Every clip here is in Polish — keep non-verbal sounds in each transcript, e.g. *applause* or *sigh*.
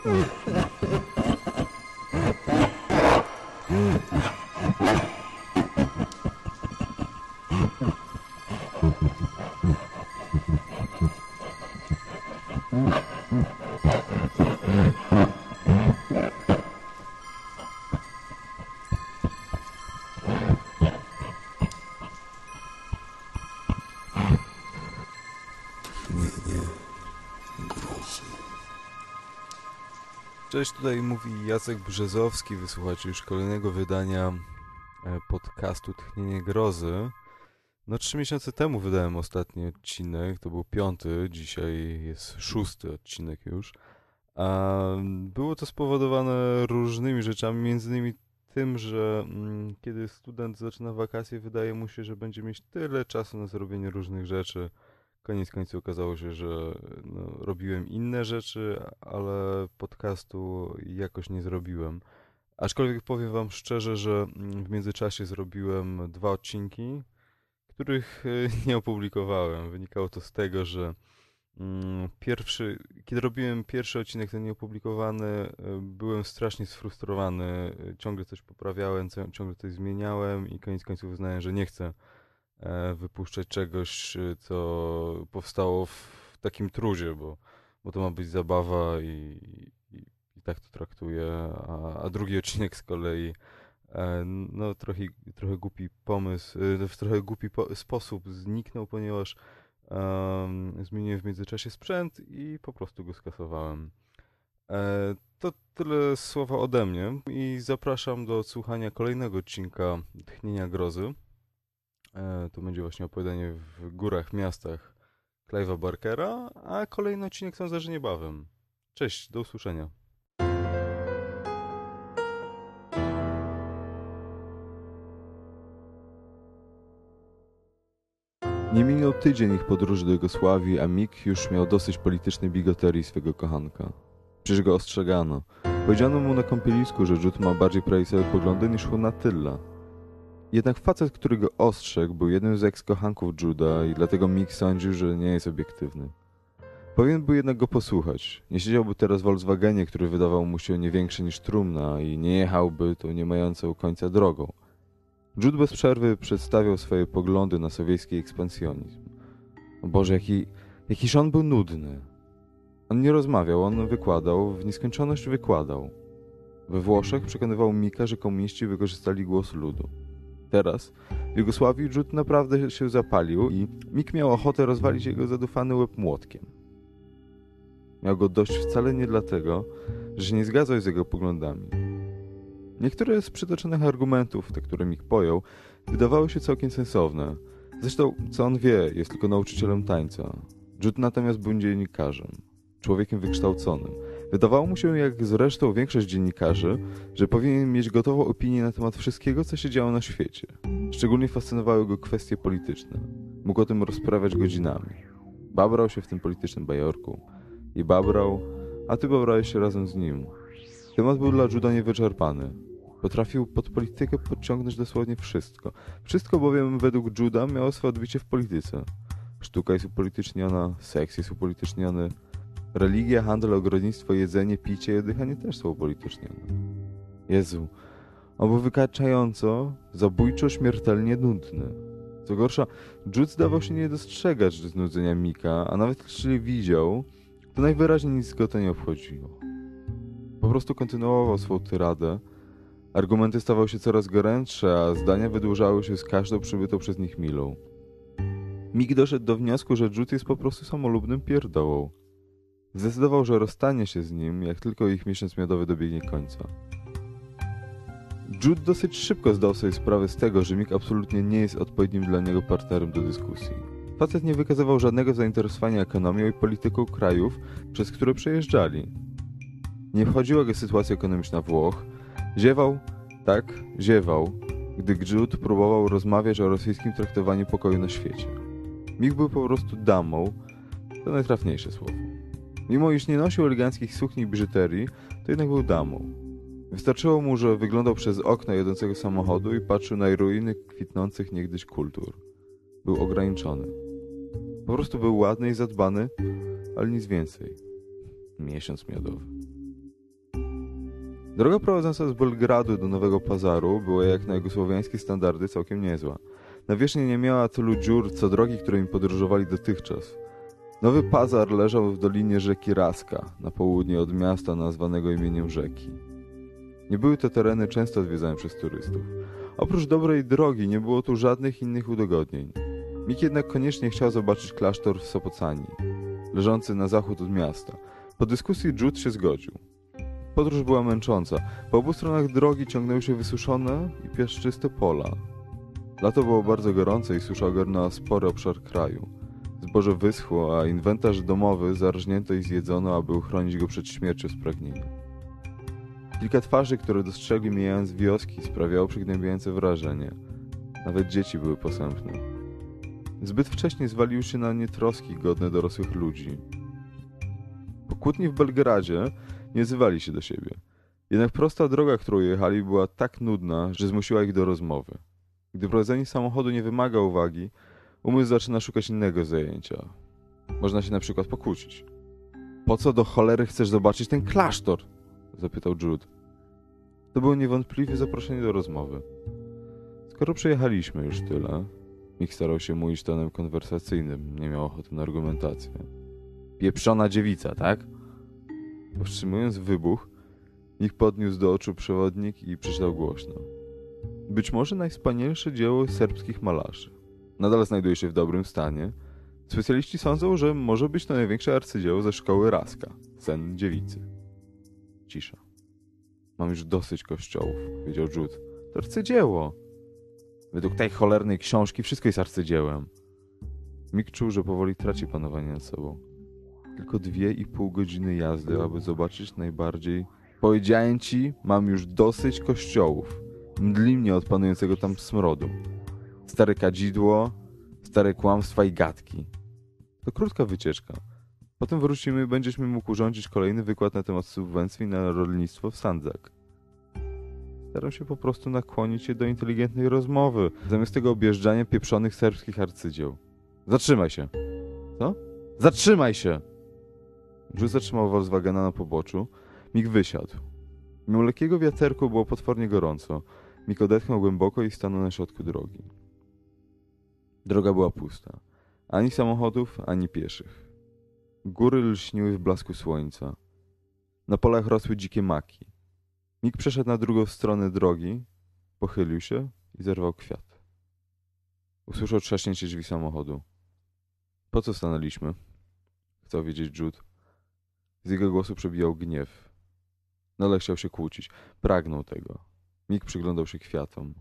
Mm-hmm. Cześć, tutaj mówi Jacek Brzezowski. Wysłuchacie już kolejnego wydania e, podcastu Tchnienie Grozy. No trzy miesiące temu wydałem ostatni odcinek, to był piąty, dzisiaj jest szósty odcinek już. A było to spowodowane różnymi rzeczami, między innymi tym, że mm, kiedy student zaczyna wakacje, wydaje mu się, że będzie mieć tyle czasu na zrobienie różnych rzeczy, koniec końców okazało się, że no, robiłem inne rzeczy, ale podcastu jakoś nie zrobiłem. Aczkolwiek powiem Wam szczerze, że mm, w międzyczasie zrobiłem dwa odcinki, których e, *laughs* nie opublikowałem. Wynikało to z tego, że mm, pierwszy, kiedy robiłem pierwszy odcinek, ten nieopublikowany, e, byłem strasznie sfrustrowany. Ciągle coś poprawiałem, ciągle coś zmieniałem i koniec końców uznałem, że nie chcę E, wypuszczać czegoś, e, co powstało w takim truzie, bo, bo to ma być zabawa i, i, i tak to traktuję, a, a, drugi odcinek z kolei e, no trochę, trochę głupi pomysł, w trochę głupi po sposób zniknął, ponieważ um, zmieniłem w międzyczasie sprzęt i po prostu go skasowałem. E, to tyle słowa ode mnie i zapraszam do słuchania kolejnego odcinka Tchnienia Grozy. E, to będzie właśnie opowiadanie w górach, miastach Clive'a Barkera, a kolejny odcinek są zdarzy niebawem. Cześć, do usłyszenia. Nie minął tydzień ich podróży do Jugosławii, a Mik już miał dosyć politycznej bigoterii swego kochanka. Przecież go ostrzegano. Powiedziano mu na kąpielisku, że Rzut ma bardziej prawicowe poglądy niż Hunatylla. Jednak facet, który go ostrzegł, był jednym z eks-kochanków Juda i dlatego Mick sądził, że nie jest obiektywny. Powinien był jednak go posłuchać. Nie siedziałby teraz w Volkswagenie, który wydawał mu się nie większy niż trumna i nie jechałby tą nie mającą końca drogą. Jude bez przerwy przedstawiał swoje poglądy na sowiecki ekspansjonizm. O Boże, jaki, jakiż on był nudny. On nie rozmawiał, on wykładał, w nieskończoność wykładał. We Włoszech przekonywał Mika, że komuniści wykorzystali głos ludu. Teraz w Jugosławii Rzut naprawdę się zapalił i Mik miał ochotę rozwalić jego zadufany łeb młotkiem. Miał go dość wcale nie dlatego, że się nie zgadzał z jego poglądami. Niektóre z przytoczonych argumentów, te które Mik pojął, wydawały się całkiem sensowne. Zresztą, co on wie, jest tylko nauczycielem tańca. Rzut natomiast był dziennikarzem, człowiekiem wykształconym – Wydawało mu się, jak zresztą większość dziennikarzy, że powinien mieć gotową opinię na temat wszystkiego, co się działo na świecie. Szczególnie fascynowały go kwestie polityczne. Mógł o tym rozprawiać godzinami. Babrał się w tym politycznym bajorku. I babrał, a ty babrałeś się razem z nim. Temat był dla Juda niewyczerpany. Potrafił pod politykę podciągnąć dosłownie wszystko. Wszystko bowiem według Juda miało swoje odbicie w polityce. Sztuka jest upolityczniona, seks jest upolityczniony, Religia, handel, ogrodnictwo, jedzenie, picie i oddychanie też są upolitycznione. Jezu, był wykaczająco, zabójczo, śmiertelnie nudny. Co gorsza, Jude zdawał się nie dostrzegać znudzenia Mika, a nawet jeśli widział, to najwyraźniej nic go to nie obchodziło. Po prostu kontynuował swą tyradę, argumenty stawały się coraz gorętsze, a zdania wydłużały się z każdą przybytą przez nich milą. Mik doszedł do wniosku, że Jude jest po prostu samolubnym pierdołą. Zdecydował, że rozstanie się z nim, jak tylko ich miesiąc miodowy dobiegnie końca. Jude dosyć szybko zdał sobie sprawę z tego, że Mick absolutnie nie jest odpowiednim dla niego partnerem do dyskusji. Facet nie wykazywał żadnego zainteresowania ekonomią i polityką krajów, przez które przejeżdżali. Nie wchodziła go sytuacja ekonomiczna Włoch. Ziewał, tak, ziewał, gdy Jude próbował rozmawiać o rosyjskim traktowaniu pokoju na świecie. Mick był po prostu damą, to najtrafniejsze słowo. Mimo iż nie nosił eleganckich sukni i biżuterii, to jednak był damą. Wystarczyło mu, że wyglądał przez okno jadącego samochodu i patrzył na ruiny kwitnących niegdyś kultur. Był ograniczony. Po prostu był ładny i zadbany, ale nic więcej. Miesiąc miodowy. Droga prowadząca z Belgradu do Nowego Pazaru była jak na jugosłowiańskie standardy całkiem niezła. Nawierzchnia nie miała tylu dziur co drogi, którymi podróżowali dotychczas. Nowy Pazar leżał w dolinie rzeki Raska, na południe od miasta nazwanego imieniem rzeki. Nie były to tereny często odwiedzane przez turystów. Oprócz dobrej drogi nie było tu żadnych innych udogodnień. Mik jednak koniecznie chciał zobaczyć klasztor w Sopocani, leżący na zachód od miasta. Po dyskusji Jude się zgodził. Podróż była męcząca. Po obu stronach drogi ciągnęły się wysuszone i piaszczyste pola. Lato było bardzo gorące i susza ogarnęła spory obszar kraju. Zboże wyschło, a inwentarz domowy zarżnięto i zjedzono, aby uchronić go przed śmiercią z pragnienia. Kilka twarzy, które dostrzegli mijając wioski, sprawiało przygnębiające wrażenie. Nawet dzieci były posępne. Zbyt wcześnie zwalił się na nietroski godne dorosłych ludzi. Po kłótni w Belgradzie nie zywali się do siebie. Jednak prosta droga, którą jechali, była tak nudna, że zmusiła ich do rozmowy. Gdy prowadzenie samochodu nie wymaga uwagi, umysł zaczyna szukać innego zajęcia. Można się na przykład pokłócić. Po co do cholery chcesz zobaczyć ten klasztor? zapytał Jude. To było niewątpliwie zaproszenie do rozmowy. Skoro przejechaliśmy już tyle, Mick starał się mówić tonem konwersacyjnym, nie miał ochoty na argumentację. Pieprzona dziewica, tak? Powstrzymując wybuch, Nick podniósł do oczu przewodnik i przeczytał głośno. Być może najwspanialsze dzieło serbskich malarzy. Nadal znajduje się w dobrym stanie. Specjaliści sądzą, że może być to największe arcydzieło ze szkoły Raska, Sen Dziewicy. Cisza. Mam już dosyć kościołów, powiedział Jude. To arcydzieło. Według tej cholernej książki wszystko jest arcydziełem. Mick czuł, że powoli traci panowanie nad sobą. Tylko dwie i pół godziny jazdy, aby zobaczyć najbardziej... Powiedziałem ci, mam już dosyć kościołów. Mdli mnie od panującego tam smrodu. Stare kadzidło, stare kłamstwa i gadki. To krótka wycieczka. Potem wrócimy i będziesz mi mógł urządzić kolejny wykład na temat subwencji na rolnictwo w Sandzak. Staram się po prostu nakłonić się do inteligentnej rozmowy, zamiast tego objeżdżania pieprzonych serbskich arcydzieł. Zatrzymaj się! Co? Zatrzymaj się! Jules zatrzymał Volkswagena na poboczu. Mik wysiadł. Mimo lekkiego wiaterku było potwornie gorąco. Mik odetchnął głęboko i stanął na środku drogi. Droga była pusta. Ani samochodów, ani pieszych. Góry lśniły w blasku słońca. Na polach rosły dzikie maki. Mik przeszedł na drugą stronę drogi, pochylił się i zerwał kwiat. Usłyszał trzaśnięcie drzwi samochodu. Po co stanęliśmy? Chciał wiedzieć Jude. Z jego głosu przebijał gniew. Nole chciał się kłócić. Pragnął tego. Mik przyglądał się kwiatom.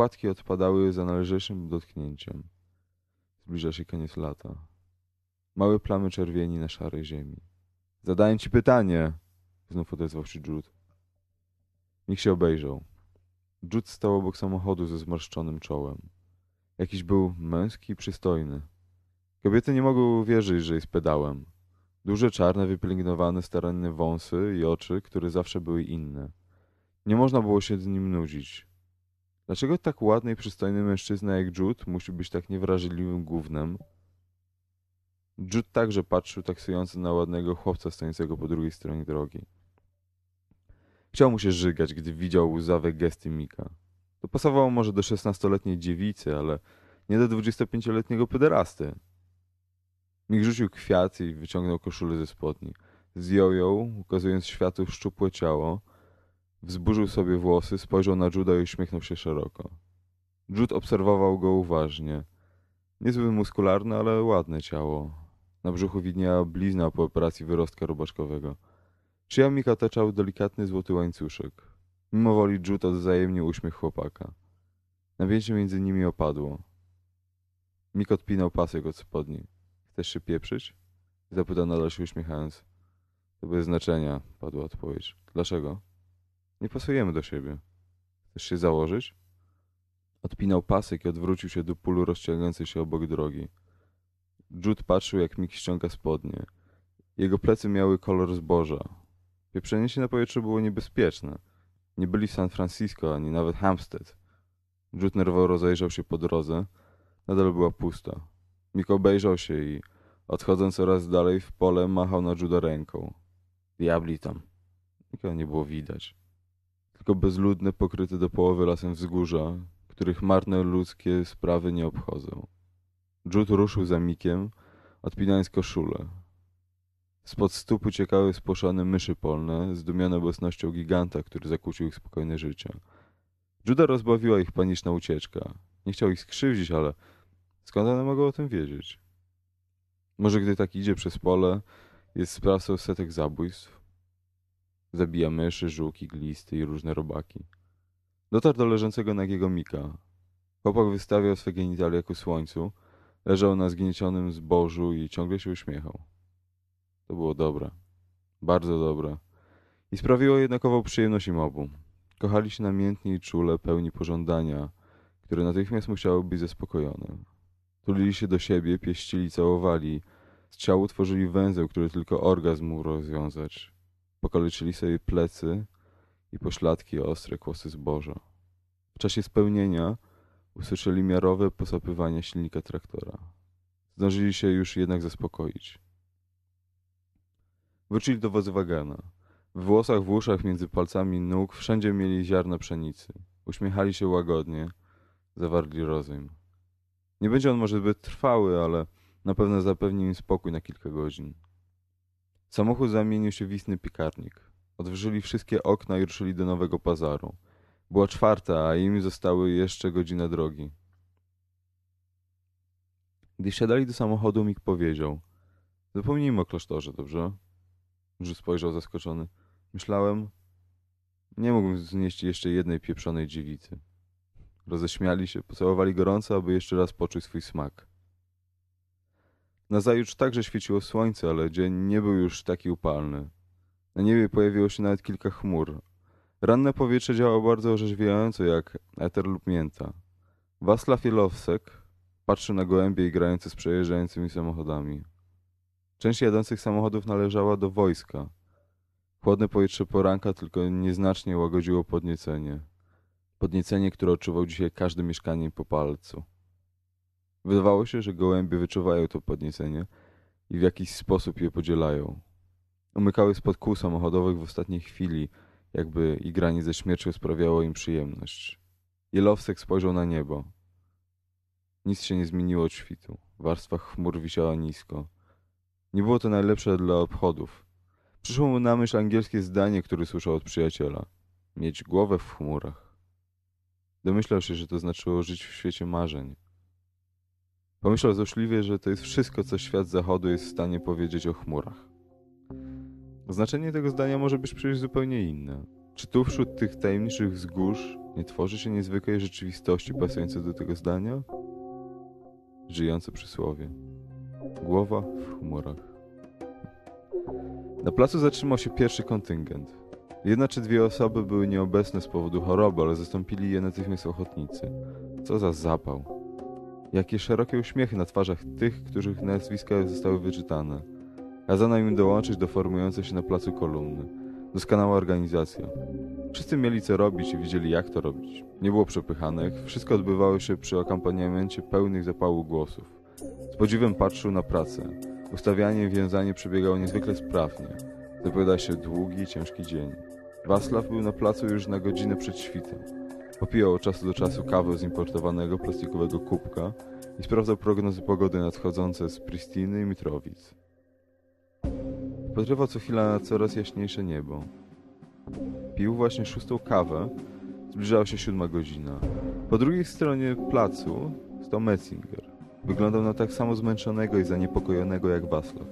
Płatki odpadały za należniejszym dotknięciem. Zbliża się koniec lata. Małe plamy czerwieni na szarej ziemi. Zadaję ci pytanie, znów odezwał się Jude. Niech się obejrzał. Jude stał obok samochodu ze zmarszczonym czołem. Jakiś był męski i przystojny. Kobiety nie mogły uwierzyć, że jest pedałem. Duże, czarne, wypielęgnowane, starannie wąsy i oczy, które zawsze były inne. Nie można było się z nim nudzić. Dlaczego tak ładny i przystojny mężczyzna jak Jude musi być tak niewrażliwym gównem? Jude także patrzył taksujący na ładnego chłopca stojącego po drugiej stronie drogi. Chciał mu się żygać, gdy widział łzawe gesty Mika. To pasowało może do szesnastoletniej dziewicy, ale nie do dwudziestopięcioletniego pederasty. Mik rzucił kwiat i wyciągnął koszulę ze spodni. Zjął ją, ukazując światu szczupłe ciało. Wzburzył sobie włosy, spojrzał na Juda i uśmiechnął się szeroko. Jude obserwował go uważnie. Niezły muskularny, ale ładne ciało. Na brzuchu widniała blizna po operacji wyrostka robaczkowego. Szyja Mika delikatny złoty łańcuszek. Mimo woli Jude odwzajemnił uśmiech chłopaka. Napięcie między nimi opadło. Mik odpinał pasek od spodni. Chcesz się pieprzyć? Zapytał nadal się uśmiechając. To bez znaczenia, padła odpowiedź. Dlaczego? Nie pasujemy do siebie. Chcesz się założyć? Odpinał pasek i odwrócił się do pulu rozciągającej się obok drogi. Jude patrzył, jak Mick ściąga spodnie. Jego plecy miały kolor zboża. Pieprzenie się na powietrzu było niebezpieczne. Nie byli w San Francisco, ani nawet Hampstead. Jude nerwowo rozejrzał się po drodze. Nadal była pusta. Mick obejrzał się i, odchodząc coraz dalej w pole, machał na Juda ręką. Diabli tam. Nikogo nie było widać. Tylko bezludne, pokryte do połowy lasem wzgórza, których marne ludzkie sprawy nie obchodzą. Jude ruszył za Mikiem, odpinając koszulę. Spod stóp uciekały spłoszone myszy polne, zdumione obecnością giganta, który zakłócił ich spokojne życie. Juda rozbawiła ich paniczna ucieczka. Nie chciał ich skrzywdzić, ale skąd one mogą o tym wiedzieć? Może gdy tak idzie przez pole, jest sprawcą setek zabójstw? Zabija myszy, żółki, glisty i różne robaki. Dotarł do leżącego nagiego Mika. Chłopak wystawiał swe genitalia ku słońcu, leżał na zgniecionym zbożu i ciągle się uśmiechał. To było dobre. Bardzo dobre. I sprawiło jednakową przyjemność im obu. Kochali się namiętnie i czule, pełni pożądania, które natychmiast musiały być zaspokojone. Tulili się do siebie, pieścili, całowali. Z ciału tworzyli węzeł, który tylko orgazm mógł rozwiązać. Pokaleczyli sobie plecy i pośladki ostre kłosy zboża. W czasie spełnienia usłyszeli miarowe posapywanie silnika traktora. Zdążyli się już jednak zaspokoić. Wrócili do wozu wagana. W włosach, w uszach, między palcami nóg wszędzie mieli ziarna pszenicy. Uśmiechali się łagodnie, zawarli rozejm. Nie będzie on może zbyt trwały, ale na pewno zapewni im spokój na kilka godzin. Samochód zamienił się w istny piekarnik. Odwrócili wszystkie okna i ruszyli do nowego pazaru. Była czwarta, a im zostały jeszcze godzina drogi. Gdy siadali do samochodu, Mik powiedział: Zapomnijmy o klasztorze, dobrze? Żu spojrzał zaskoczony. Myślałem, nie mógłbym znieść jeszcze jednej pieprzonej dziewicy. Roześmiali się, pocałowali gorąco, aby jeszcze raz poczuć swój smak. Nazajutrz także świeciło słońce, ale dzień nie był już taki upalny. Na niebie pojawiło się nawet kilka chmur. Ranne powietrze działało bardzo orzeźwiająco, jak eter lub mięta. Waslaw Jelowsek patrzył na gołębie grające z przejeżdżającymi samochodami. Część jadących samochodów należała do wojska. Chłodne powietrze poranka tylko nieznacznie łagodziło podniecenie. Podniecenie, które odczuwał dzisiaj każdy mieszkanie po palcu. Wydawało się, że gołębie wyczuwają to podniecenie i w jakiś sposób je podzielają. Umykały spod kół samochodowych w ostatniej chwili, jakby igranie ze śmiercią sprawiało im przyjemność. Jelowsek spojrzał na niebo. Nic się nie zmieniło od świtu. Warstwa chmur wisiała nisko. Nie było to najlepsze dla obchodów. Przyszło mu na myśl angielskie zdanie, które słyszał od przyjaciela. Mieć głowę w chmurach. Domyślał się, że to znaczyło żyć w świecie marzeń. Pomyślał złośliwie, że to jest wszystko, co świat zachodu jest w stanie powiedzieć o chmurach. Znaczenie tego zdania może być przecież zupełnie inne. Czy tu wśród tych tajemniczych wzgórz nie tworzy się niezwykłej rzeczywistości pasującej do tego zdania? Żyjące przysłowie. Głowa w chmurach. Na placu zatrzymał się pierwszy kontyngent. Jedna czy dwie osoby były nieobecne z powodu choroby, ale zastąpili je natychmiast ochotnicy. Co za zapał. Jakie szerokie uśmiechy na twarzach tych, których nazwiska zostały wyczytane. Kazano im dołączyć do formującej się na placu kolumny. Doskonała organizacja. Wszyscy mieli co robić i wiedzieli jak to robić. Nie było przepychanek, wszystko odbywało się przy akompaniamencie pełnych zapału głosów. Z podziwem patrzył na pracę. Ustawianie i wiązanie przebiegało niezwykle sprawnie. Zapowiada się długi, ciężki dzień. Waslaw był na placu już na godzinę przed świtem. Popijał od czasu do czasu kawę z importowanego plastikowego kubka i sprawdzał prognozy pogody nadchodzące z Pristiny i Mitrowic. Podrywał co chwila na coraz jaśniejsze niebo. Pił właśnie szóstą kawę, zbliżała się siódma godzina. Po drugiej stronie placu stał Metzinger. Wyglądał na tak samo zmęczonego i zaniepokojonego jak Waslaw.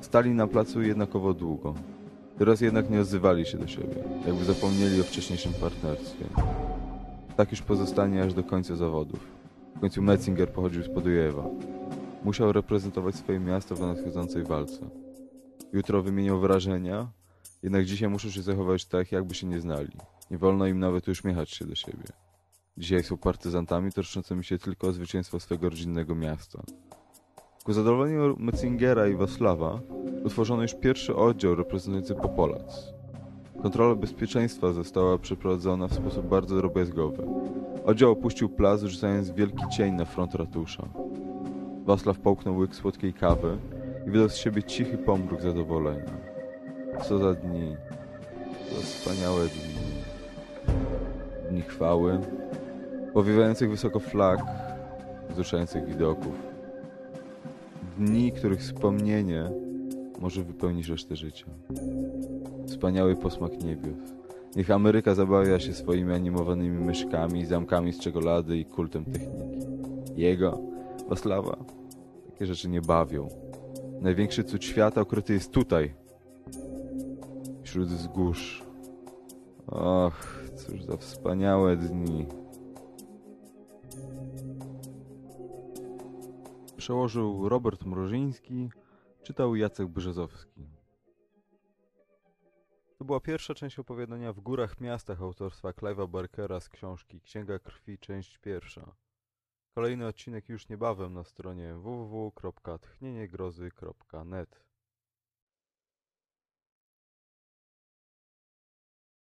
Stali na placu jednakowo długo. Teraz jednak nie odzywali się do siebie, jakby zapomnieli o wcześniejszym partnerstwie. Tak już pozostanie aż do końca zawodów. W końcu Metzinger pochodził z Podujewa. Musiał reprezentować swoje miasto w nadchodzącej walce. Jutro wymienią wrażenia, jednak dzisiaj muszą się zachować tak, jakby się nie znali. Nie wolno im nawet uśmiechać się do siebie. Dzisiaj są partyzantami troszczącymi się tylko o zwycięstwo swego rodzinnego miasta. Ku zadowoleniu Metzingera i Waslawa utworzono już pierwszy oddział reprezentujący Popolac. Kontrola bezpieczeństwa została przeprowadzona w sposób bardzo drobiazgowy. Oddział opuścił plac, rzucając wielki cień na front ratusza. Waslaw połknął łyk słodkiej kawy i wydał z siebie cichy pomruk zadowolenia. Co za dni. To wspaniałe dni. Dni chwały, powiewających wysoko flag, wzruszających widoków. Dni, których wspomnienie może wypełnić resztę życia. Wspaniały posmak niebios. Niech Ameryka zabawia się swoimi animowanymi myszkami, zamkami z czekolady i kultem techniki. Jego, Waslawa, takie rzeczy nie bawią. Największy cud świata ukryty jest tutaj, wśród wzgórz. Och, cóż za wspaniałe dni. Przełożył Robert Mrożyński, czytał Jacek Brzezowski. To była pierwsza część opowiadania w górach miastach autorstwa Clive'a Barkera z książki Księga Krwi, część pierwsza. Kolejny odcinek już niebawem na stronie www.tchnieniegrozy.net.